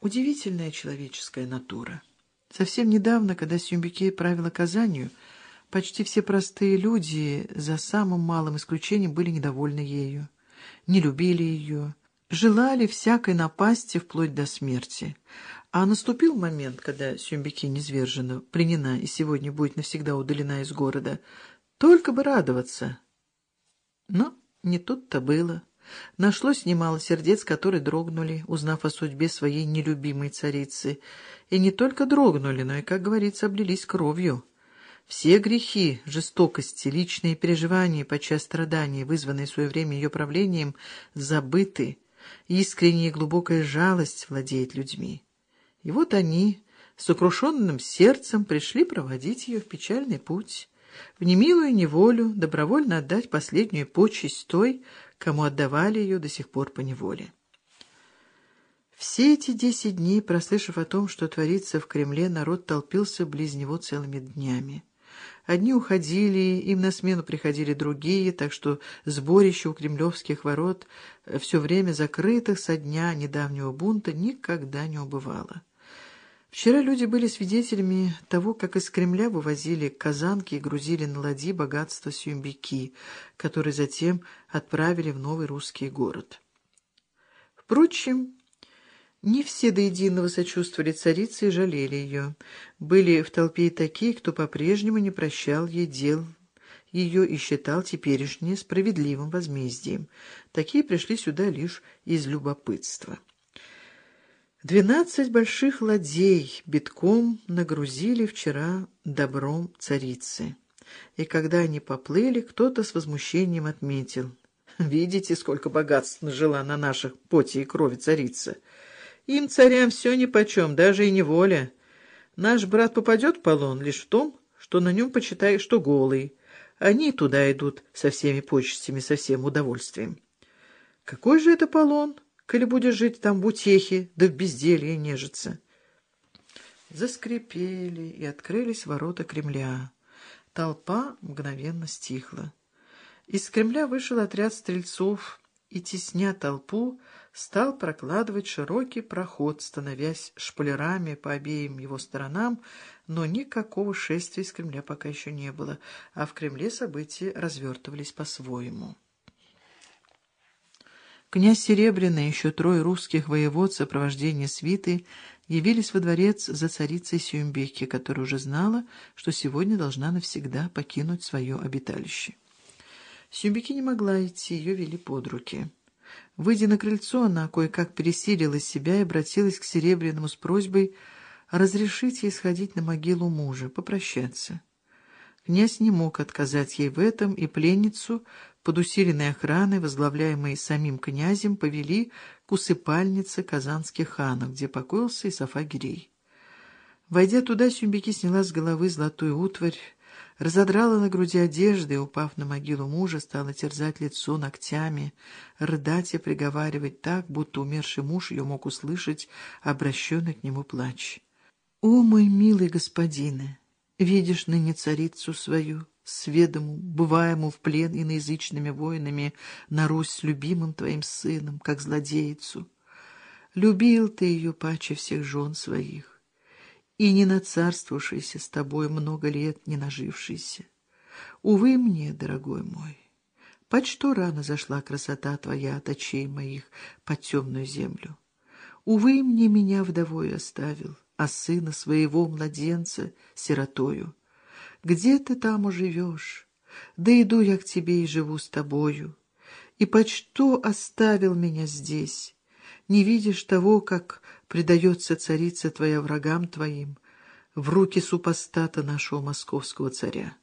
Удивительная человеческая натура. Совсем недавно, когда Сюмбике правила Казанью, почти все простые люди, за самым малым исключением, были недовольны ею, не любили ее, желали всякой напасти вплоть до смерти. А наступил момент, когда Сюмбике низвержена, пленена и сегодня будет навсегда удалена из города. Только бы радоваться. Но не тут-то было. Нашлось немало сердец, которые дрогнули, узнав о судьбе своей нелюбимой царицы. И не только дрогнули, но и, как говорится, облились кровью. Все грехи, жестокости, личные переживания, подчас страдания, вызванные в свое время ее правлением, забыты. Искренняя и глубокая жалость владеет людьми. И вот они, с сокрушенным сердцем, пришли проводить ее в печальный путь, в немилую неволю, добровольно отдать последнюю почесть той, кому отдавали ее до сих пор по неволе. Все эти десять дней, прослышав о том, что творится в Кремле, народ толпился близ него целыми днями. Одни уходили, им на смену приходили другие, так что сборище у кремлевских ворот, э, все время закрытых со дня недавнего бунта, никогда не убывало. Вчера люди были свидетелями того, как из Кремля вывозили казанки и грузили на ладьи богатство сюмбики, которые затем отправили в новый русский город. Впрочем, не все до единого сочувствовали царице и жалели ее. Были в толпе и такие, кто по-прежнему не прощал ей дел ее и считал теперешнее справедливым возмездием. Такие пришли сюда лишь из любопытства. Двенадцать больших ладей битком нагрузили вчера добром царицы. И когда они поплыли, кто-то с возмущением отметил. «Видите, сколько богатств нажила на наших поте и крови царица? Им, царям, все нипочем, даже и неволя. Наш брат попадет в полон лишь в том, что на нем почитай, что голый. Они туда идут со всеми почестями, со всем удовольствием. Какой же это полон?» Коли будешь жить там в утехе, да в безделье нежиться. Заскрипели и открылись ворота Кремля. Толпа мгновенно стихла. Из Кремля вышел отряд стрельцов и, тесня толпу, стал прокладывать широкий проход, становясь шпалерами по обеим его сторонам, но никакого шествия из Кремля пока еще не было, а в Кремле события развертывались по-своему. Князь Серебряный и еще трое русских воевод в сопровождении свиты явились во дворец за царицей Сюмбеки, которая уже знала, что сегодня должна навсегда покинуть свое обиталище. Сюмбеки не могла идти, ее вели под руки. Выйдя на крыльцо, она кое-как пересилила себя и обратилась к Серебряному с просьбой разрешить ей сходить на могилу мужа, попрощаться. Князь не мог отказать ей в этом, и пленницу под усиленной охраной, возглавляемой самим князем, повели к усыпальнице казанских ханов, где покоился Исафа Гирей. Войдя туда, Сюмбеки сняла с головы золотую утварь, разодрала на груди одежды и, упав на могилу мужа, стала терзать лицо ногтями, рыдать и приговаривать так, будто умерший муж ее мог услышать обращенный к нему плач. «О, мой милый господин! Видишь ныне царицу свою, сведому, бываему в плен иноязычными воинами на Русь любимым твоим сыном, как злодейцу. Любил ты ее паче всех жен своих, и не нацарствовавшийся с тобой много лет не нажившийся. Увы мне, дорогой мой, почто рано зашла красота твоя от очей моих под темную землю. Увы мне меня вдовой оставил, а сына своего младенца сиротою. Где ты там уживешь? Да иду я к тебе и живу с тобою. И почто оставил меня здесь? Не видишь того, как предается царица твоя врагам твоим в руки супостата нашего московского царя?